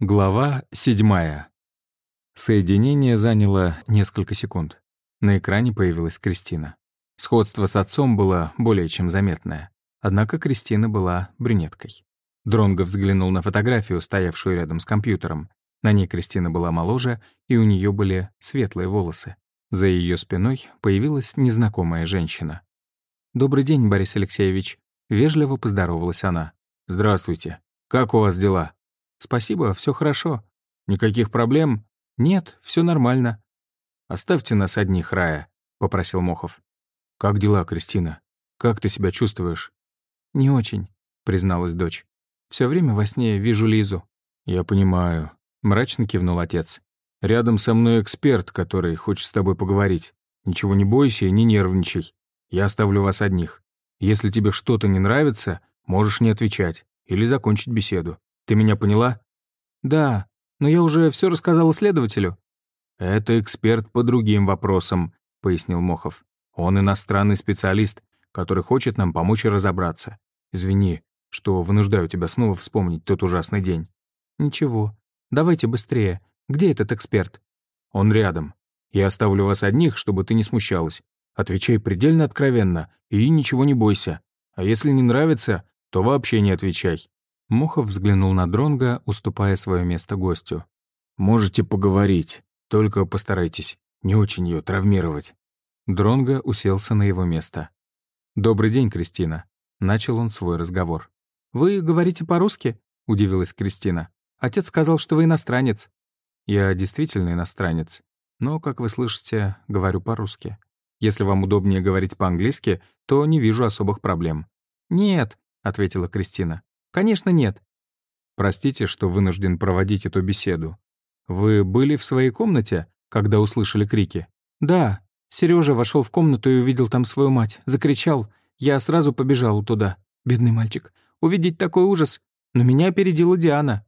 Глава седьмая. Соединение заняло несколько секунд. На экране появилась Кристина. Сходство с отцом было более чем заметное. Однако Кристина была брюнеткой. Дронго взглянул на фотографию, стоявшую рядом с компьютером. На ней Кристина была моложе, и у нее были светлые волосы. За ее спиной появилась незнакомая женщина. «Добрый день, Борис Алексеевич», — вежливо поздоровалась она. «Здравствуйте. Как у вас дела?» «Спасибо, все хорошо. Никаких проблем?» «Нет, все нормально». «Оставьте нас одних, Рая», — попросил Мохов. «Как дела, Кристина? Как ты себя чувствуешь?» «Не очень», — призналась дочь. Все время во сне вижу Лизу». «Я понимаю», — мрачно кивнул отец. «Рядом со мной эксперт, который хочет с тобой поговорить. Ничего не бойся и не нервничай. Я оставлю вас одних. Если тебе что-то не нравится, можешь не отвечать или закончить беседу. Ты меня поняла?» «Да, но я уже все рассказала следователю». «Это эксперт по другим вопросам», — пояснил Мохов. «Он иностранный специалист, который хочет нам помочь разобраться. Извини, что вынуждаю тебя снова вспомнить тот ужасный день». «Ничего. Давайте быстрее. Где этот эксперт?» «Он рядом. Я оставлю вас одних, чтобы ты не смущалась. Отвечай предельно откровенно и ничего не бойся. А если не нравится, то вообще не отвечай. Мохов взглянул на Дронга, уступая свое место гостю. «Можете поговорить, только постарайтесь не очень ее травмировать». Дронга уселся на его место. «Добрый день, Кристина», — начал он свой разговор. «Вы говорите по-русски?» — удивилась Кристина. «Отец сказал, что вы иностранец». «Я действительно иностранец, но, как вы слышите, говорю по-русски. Если вам удобнее говорить по-английски, то не вижу особых проблем». «Нет», — ответила Кристина. Конечно, нет. Простите, что вынужден проводить эту беседу. Вы были в своей комнате, когда услышали крики? Да. Сережа вошел в комнату и увидел там свою мать. Закричал. Я сразу побежал туда. Бедный мальчик. Увидеть такой ужас. Но меня опередила Диана.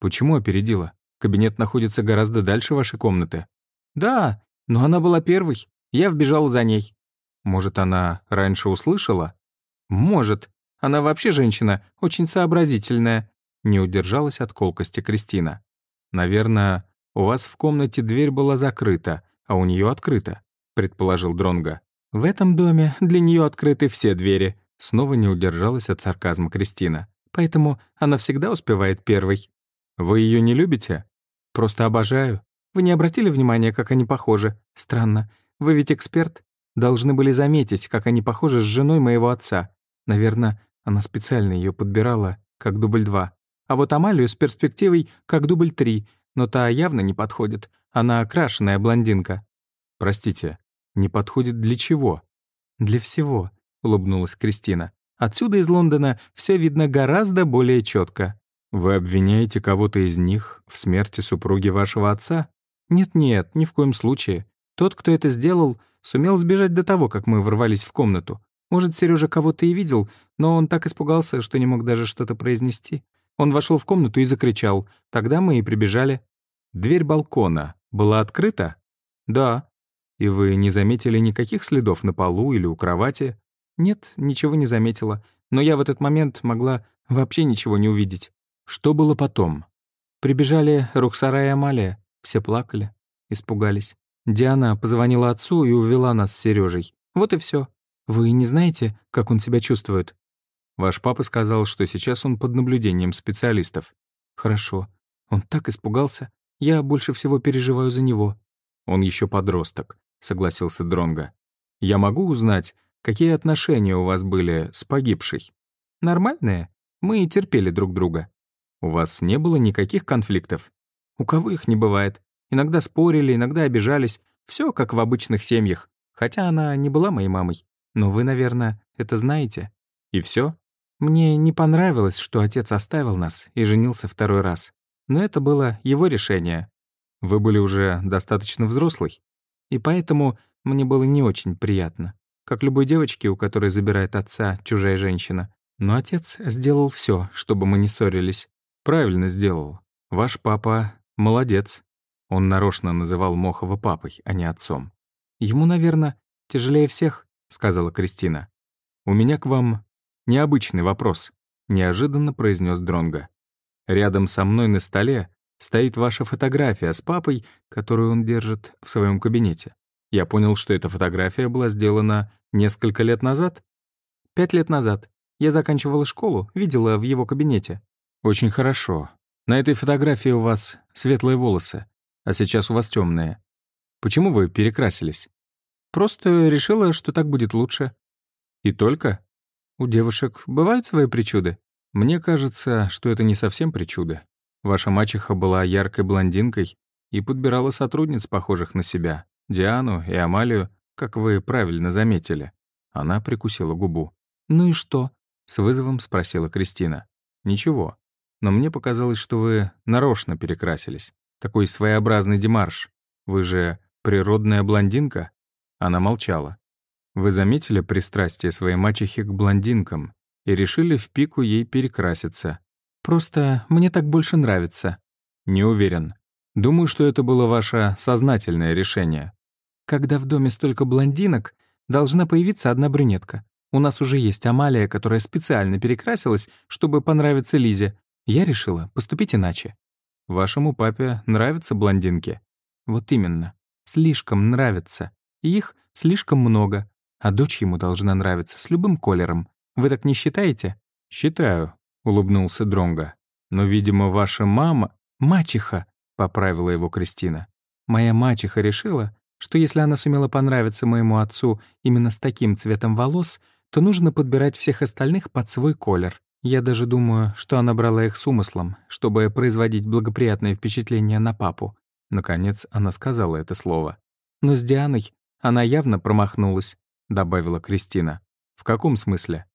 Почему опередила? Кабинет находится гораздо дальше вашей комнаты. Да, но она была первой. Я вбежал за ней. Может, она раньше услышала? Может. Она вообще женщина, очень сообразительная», — не удержалась от колкости Кристина. «Наверное, у вас в комнате дверь была закрыта, а у нее открыта», — предположил Дронга. «В этом доме для нее открыты все двери», — снова не удержалась от сарказма Кристина. «Поэтому она всегда успевает первой». «Вы ее не любите?» «Просто обожаю. Вы не обратили внимания, как они похожи? Странно. Вы ведь эксперт. Должны были заметить, как они похожи с женой моего отца. Наверное, она специально ее подбирала, как дубль два. А вот Амалию с перспективой, как дубль три, но та явно не подходит. Она окрашенная блондинка. Простите, не подходит для чего? Для всего, улыбнулась Кристина. Отсюда из Лондона все видно гораздо более четко. Вы обвиняете кого-то из них в смерти супруги вашего отца? Нет-нет, ни в коем случае. Тот, кто это сделал, сумел сбежать до того, как мы ворвались в комнату. Может, Сережа кого-то и видел, но он так испугался, что не мог даже что-то произнести. Он вошел в комнату и закричал. Тогда мы и прибежали. Дверь балкона была открыта? Да. И вы не заметили никаких следов на полу или у кровати? Нет, ничего не заметила. Но я в этот момент могла вообще ничего не увидеть. Что было потом? Прибежали Рухсара и Амалия. Все плакали, испугались. Диана позвонила отцу и увела нас с Сережей. Вот и все. Вы не знаете, как он себя чувствует? Ваш папа сказал, что сейчас он под наблюдением специалистов. Хорошо. Он так испугался. Я больше всего переживаю за него. Он еще подросток, согласился Дронга. Я могу узнать, какие отношения у вас были с погибшей? Нормальные. Мы терпели друг друга. У вас не было никаких конфликтов? У кого их не бывает? Иногда спорили, иногда обижались. Все как в обычных семьях. Хотя она не была моей мамой. Но вы, наверное, это знаете. И все? Мне не понравилось, что отец оставил нас и женился второй раз. Но это было его решение. Вы были уже достаточно взрослый. И поэтому мне было не очень приятно. Как любой девочке, у которой забирает отца чужая женщина. Но отец сделал все, чтобы мы не ссорились. Правильно сделал. Ваш папа молодец. Он нарочно называл Мохова папой, а не отцом. Ему, наверное, тяжелее всех. — сказала Кристина. «У меня к вам необычный вопрос», — неожиданно произнес Дронга. Рядом со мной на столе стоит ваша фотография с папой, которую он держит в своем кабинете. Я понял, что эта фотография была сделана несколько лет назад. Пять лет назад. Я заканчивала школу, видела в его кабинете. Очень хорошо. На этой фотографии у вас светлые волосы, а сейчас у вас темные. Почему вы перекрасились? Просто решила, что так будет лучше. И только? У девушек бывают свои причуды? Мне кажется, что это не совсем причуды. Ваша мачеха была яркой блондинкой и подбирала сотрудниц, похожих на себя. Диану и Амалию, как вы правильно заметили. Она прикусила губу. «Ну и что?» — с вызовом спросила Кристина. «Ничего. Но мне показалось, что вы нарочно перекрасились. Такой своеобразный демарш. Вы же природная блондинка?» Она молчала. «Вы заметили пристрастие своей мачехи к блондинкам и решили в пику ей перекраситься?» «Просто мне так больше нравится». «Не уверен. Думаю, что это было ваше сознательное решение. Когда в доме столько блондинок, должна появиться одна брюнетка. У нас уже есть Амалия, которая специально перекрасилась, чтобы понравиться Лизе. Я решила поступить иначе. Вашему папе нравятся блондинки? Вот именно. Слишком нравятся. И их слишком много. А дочь ему должна нравиться с любым колером. Вы так не считаете? Считаю, улыбнулся Дронга. Но, видимо, ваша мама... Мачеха, поправила его Кристина. Моя мачеха решила, что если она сумела понравиться моему отцу именно с таким цветом волос, то нужно подбирать всех остальных под свой колер. Я даже думаю, что она брала их с умыслом, чтобы производить благоприятное впечатление на папу. Наконец она сказала это слово. «Но с Дианой она явно промахнулась», — добавила Кристина. «В каком смысле?»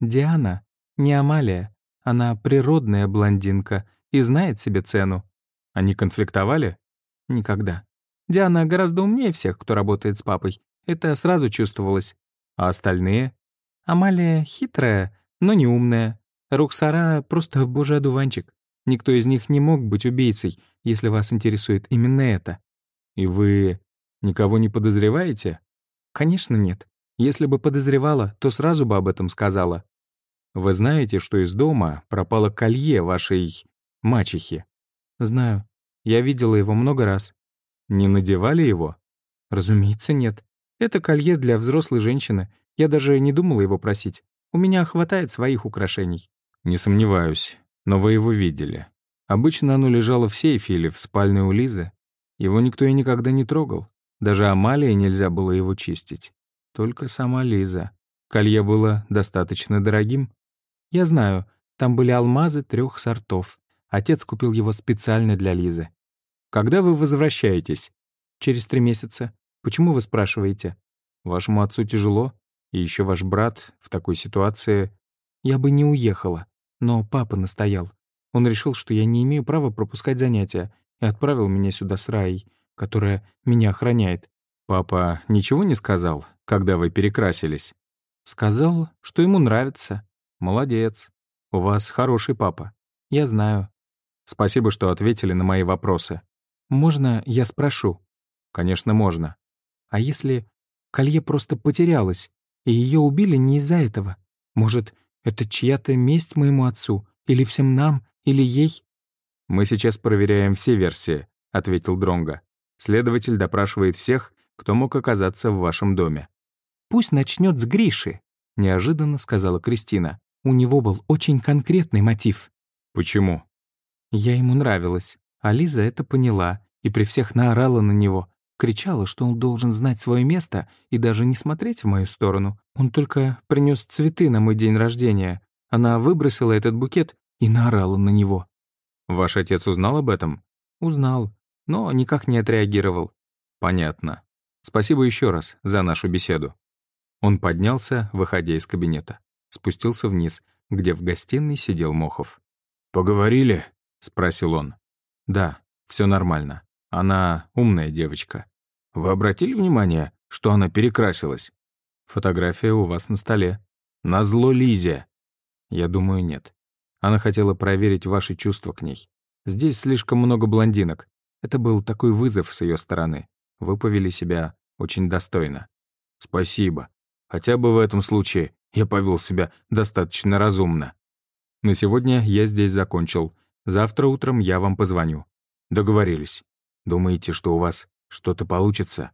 «Диана не Амалия. Она природная блондинка и знает себе цену». «Они конфликтовали?» «Никогда. Диана гораздо умнее всех, кто работает с папой. Это сразу чувствовалось. А остальные? Амалия хитрая, но не умная. Руксара — просто божий одуванчик. Никто из них не мог быть убийцей, если вас интересует именно это. И вы никого не подозреваете? Конечно, нет. Если бы подозревала, то сразу бы об этом сказала. Вы знаете, что из дома пропало колье вашей мачехи? Знаю. Я видела его много раз. Не надевали его? Разумеется, нет. Это колье для взрослой женщины. Я даже не думала его просить. У меня хватает своих украшений. Не сомневаюсь. Но вы его видели. Обычно оно лежало в сейфе или в спальне у Лизы. Его никто и никогда не трогал. Даже Амалии нельзя было его чистить. Только сама Лиза. Колье было достаточно дорогим. Я знаю, там были алмазы трех сортов. Отец купил его специально для Лизы. Когда вы возвращаетесь? Через три месяца. Почему вы спрашиваете? Вашему отцу тяжело, и еще ваш брат в такой ситуации... Я бы не уехала, но папа настоял. Он решил, что я не имею права пропускать занятия, и отправил меня сюда с Раей, которая меня охраняет. Папа ничего не сказал, когда вы перекрасились? Сказал, что ему нравится. Молодец. У вас хороший папа. Я знаю. Спасибо, что ответили на мои вопросы. «Можно я спрошу?» «Конечно, можно». «А если колье просто потерялось, и ее убили не из-за этого? Может, это чья-то месть моему отцу? Или всем нам? Или ей?» «Мы сейчас проверяем все версии», — ответил Дронга. «Следователь допрашивает всех, кто мог оказаться в вашем доме». «Пусть начнет с Гриши», — неожиданно сказала Кристина. «У него был очень конкретный мотив». «Почему?» «Я ему нравилась. А Лиза это поняла и при всех наорала на него, кричала, что он должен знать свое место и даже не смотреть в мою сторону. Он только принес цветы на мой день рождения. Она выбросила этот букет и наорала на него. «Ваш отец узнал об этом?» «Узнал, но никак не отреагировал». «Понятно. Спасибо еще раз за нашу беседу». Он поднялся, выходя из кабинета. Спустился вниз, где в гостиной сидел Мохов. «Поговорили?» — спросил он. Да, все нормально. Она умная девочка. Вы обратили внимание, что она перекрасилась? Фотография у вас на столе. На зло Лизе. Я думаю, нет. Она хотела проверить ваши чувства к ней. Здесь слишком много блондинок. Это был такой вызов с ее стороны. Вы повели себя очень достойно. Спасибо. Хотя бы в этом случае я повел себя достаточно разумно. На сегодня я здесь закончил. Завтра утром я вам позвоню. Договорились. Думаете, что у вас что-то получится?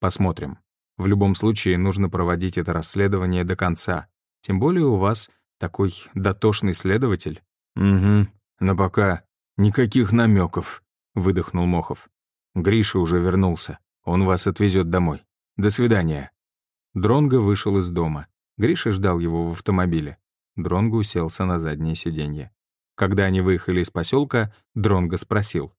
Посмотрим. В любом случае, нужно проводить это расследование до конца. Тем более у вас такой дотошный следователь. Угу, но пока никаких намеков, выдохнул Мохов. Гриша уже вернулся. Он вас отвезет домой. До свидания. Дронго вышел из дома. Гриша ждал его в автомобиле. Дронго уселся на заднее сиденье. Когда они выехали из поселка, Дронго спросил.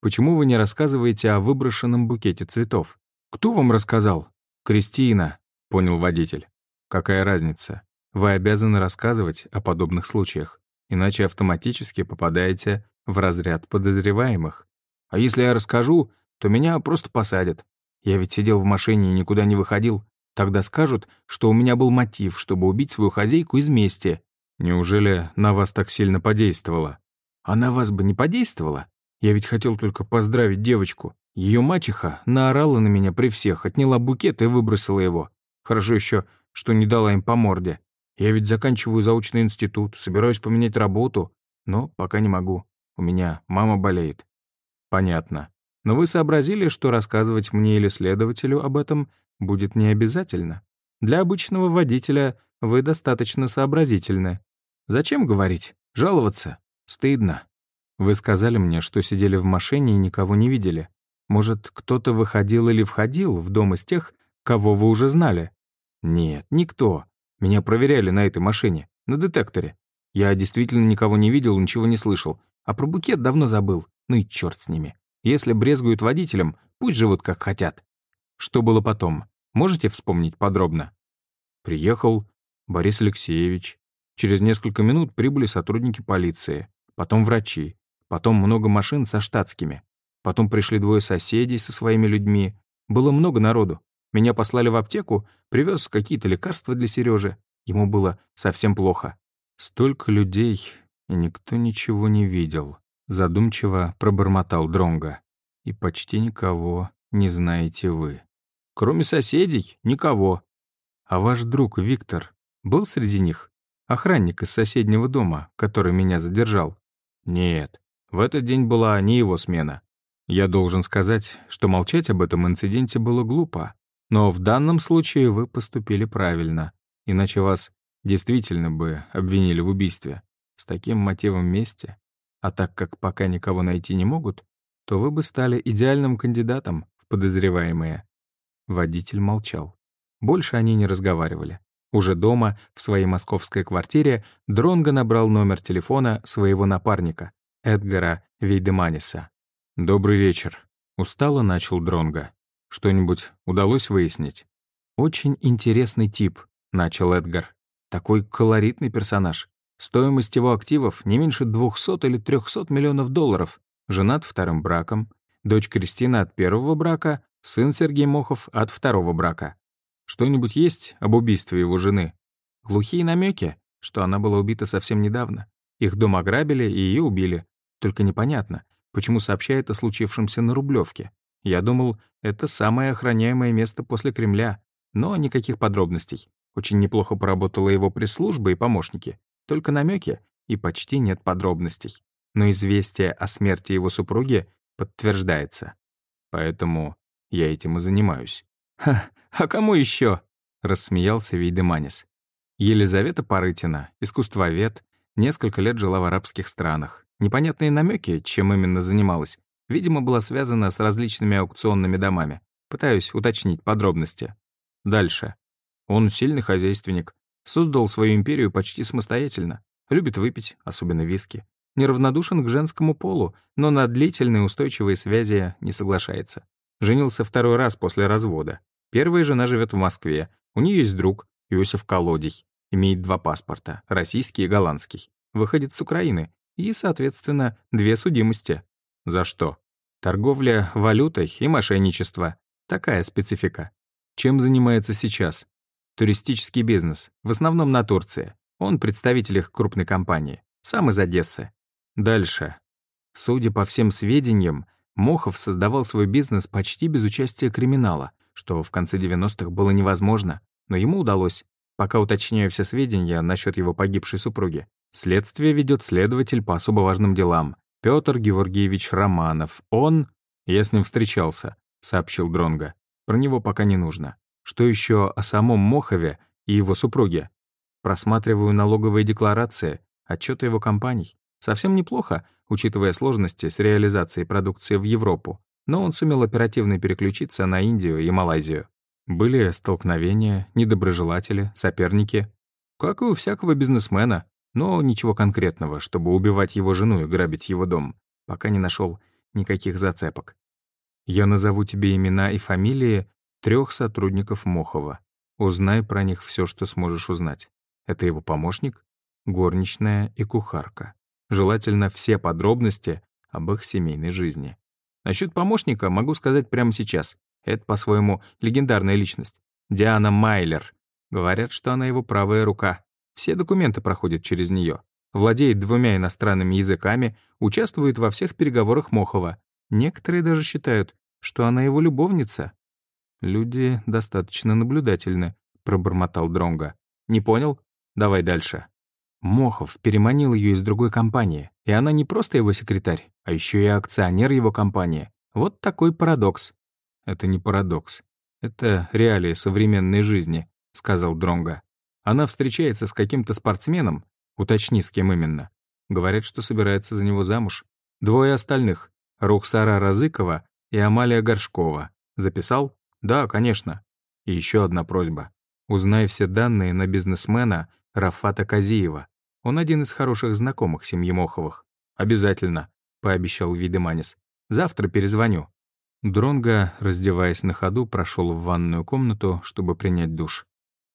«Почему вы не рассказываете о выброшенном букете цветов?» «Кто вам рассказал?» «Кристина», — понял водитель. «Какая разница? Вы обязаны рассказывать о подобных случаях, иначе автоматически попадаете в разряд подозреваемых. А если я расскажу, то меня просто посадят. Я ведь сидел в машине и никуда не выходил. Тогда скажут, что у меня был мотив, чтобы убить свою хозяйку из мести. Неужели на вас так сильно подействовало? А на вас бы не подействовало? Я ведь хотел только поздравить девочку. Ее мачеха наорала на меня при всех, отняла букет и выбросила его. Хорошо еще, что не дала им по морде. Я ведь заканчиваю заочный институт, собираюсь поменять работу, но пока не могу. У меня мама болеет. Понятно. Но вы сообразили, что рассказывать мне или следователю об этом будет не обязательно. Для обычного водителя вы достаточно сообразительны. Зачем говорить? Жаловаться? Стыдно. Вы сказали мне, что сидели в машине и никого не видели. Может, кто-то выходил или входил в дом из тех, кого вы уже знали? Нет, никто. Меня проверяли на этой машине, на детекторе. Я действительно никого не видел, ничего не слышал. А про букет давно забыл. Ну и черт с ними. Если брезгуют водителем, пусть живут как хотят. Что было потом? Можете вспомнить подробно? Приехал Борис Алексеевич. Через несколько минут прибыли сотрудники полиции, потом врачи, потом много машин со штатскими. Потом пришли двое соседей со своими людьми. Было много народу. Меня послали в аптеку, привез какие-то лекарства для Сережи. Ему было совсем плохо. Столько людей, и никто ничего не видел. Задумчиво пробормотал Дронга. И почти никого не знаете вы. Кроме соседей, никого. А ваш друг Виктор был среди них? Охранник из соседнего дома, который меня задержал. Нет, в этот день была не его смена. Я должен сказать, что молчать об этом инциденте было глупо. Но в данном случае вы поступили правильно, иначе вас действительно бы обвинили в убийстве. С таким мотивом мести. А так как пока никого найти не могут, то вы бы стали идеальным кандидатом в подозреваемые. Водитель молчал. Больше они не разговаривали. Уже дома, в своей московской квартире, Дронго набрал номер телефона своего напарника, Эдгара Вейдеманиса. «Добрый вечер», — устало начал Дронго. «Что-нибудь удалось выяснить?» «Очень интересный тип», — начал Эдгар. «Такой колоритный персонаж. Стоимость его активов не меньше 200 или 300 миллионов долларов. Женат вторым браком. Дочь Кристина от первого брака, сын Сергей Мохов от второго брака. Что-нибудь есть об убийстве его жены? Глухие намеки, что она была убита совсем недавно. Их дом ограбили и ее убили. Только непонятно, почему сообщает о случившемся на Рублевке. Я думал, это самое охраняемое место после Кремля. Но никаких подробностей. Очень неплохо поработала его пресс-служба и помощники. Только намеки и почти нет подробностей. Но известие о смерти его супруги подтверждается. Поэтому я этим и занимаюсь. Ха, а кому еще? рассмеялся Вейдеманис. Елизавета Парытина, искусствовед, несколько лет жила в арабских странах. Непонятные намеки, чем именно занималась, видимо, была связана с различными аукционными домами. Пытаюсь уточнить подробности. Дальше. Он сильный хозяйственник. Создал свою империю почти самостоятельно. Любит выпить, особенно виски. Неравнодушен к женскому полу, но на длительные устойчивые связи не соглашается. Женился второй раз после развода. Первая жена живет в Москве. У нее есть друг, Иосиф Колодий. Имеет два паспорта, российский и голландский. Выходит с Украины. И, соответственно, две судимости. За что? Торговля валютой и мошенничество. Такая специфика. Чем занимается сейчас? Туристический бизнес, в основном на Турции. Он представитель их крупной компании. Сам из Одессы. Дальше. Судя по всем сведениям, Мохов создавал свой бизнес почти без участия криминала что в конце 90-х было невозможно, но ему удалось. Пока уточняю все сведения насчет его погибшей супруги. Следствие ведет следователь по особо важным делам. Петр Георгиевич Романов. Он... Я с ним встречался, сообщил Дронга. Про него пока не нужно. Что еще о самом Мохове и его супруге? Просматриваю налоговые декларации, отчеты его компаний. Совсем неплохо, учитывая сложности с реализацией продукции в Европу. Но он сумел оперативно переключиться на Индию и Малайзию. Были столкновения, недоброжелатели, соперники. Как и у всякого бизнесмена, но ничего конкретного, чтобы убивать его жену и грабить его дом, пока не нашел никаких зацепок. Я назову тебе имена и фамилии трех сотрудников Мохова. Узнай про них все, что сможешь узнать. Это его помощник, горничная и кухарка. Желательно все подробности об их семейной жизни. Насчет помощника могу сказать прямо сейчас. Это, по-своему, легендарная личность. Диана Майлер. Говорят, что она его правая рука. Все документы проходят через нее. Владеет двумя иностранными языками, участвует во всех переговорах Мохова. Некоторые даже считают, что она его любовница. «Люди достаточно наблюдательны», — пробормотал Дронга. «Не понял? Давай дальше». Мохов переманил ее из другой компании, и она не просто его секретарь, а еще и акционер его компании. Вот такой парадокс. «Это не парадокс. Это реалии современной жизни», — сказал Дронга. «Она встречается с каким-то спортсменом, уточни, с кем именно. Говорят, что собирается за него замуж. Двое остальных — Рухсара Разыкова и Амалия Горшкова. Записал? Да, конечно. И еще одна просьба. Узнай все данные на бизнесмена Рафата Казиева. Он один из хороших знакомых семьи Моховых. Обязательно, пообещал Видеманис. Завтра перезвоню. Дронго, раздеваясь на ходу, прошел в ванную комнату, чтобы принять душ.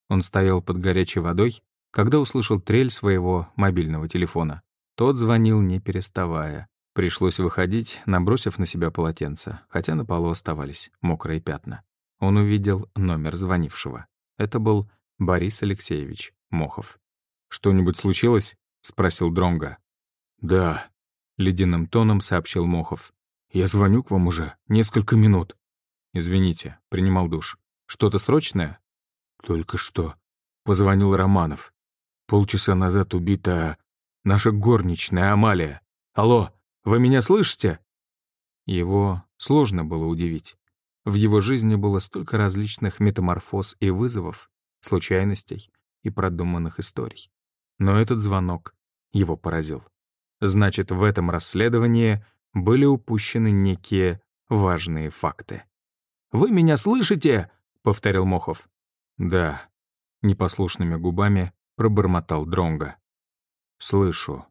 Он стоял под горячей водой, когда услышал трель своего мобильного телефона. Тот звонил, не переставая. Пришлось выходить, набросив на себя полотенце, хотя на полу оставались мокрые пятна. Он увидел номер звонившего. Это был Борис Алексеевич Мохов. «Что-нибудь случилось?» — спросил Дронга. «Да», — ледяным тоном сообщил Мохов. «Я звоню к вам уже несколько минут». «Извините, принимал душ. Что-то срочное?» «Только что», — позвонил Романов. «Полчаса назад убита наша горничная Амалия. Алло, вы меня слышите?» Его сложно было удивить. В его жизни было столько различных метаморфоз и вызовов, случайностей и продуманных историй. Но этот звонок его поразил. Значит, в этом расследовании были упущены некие важные факты. «Вы меня слышите?» — повторил Мохов. «Да», — непослушными губами пробормотал Дронга. «Слышу»,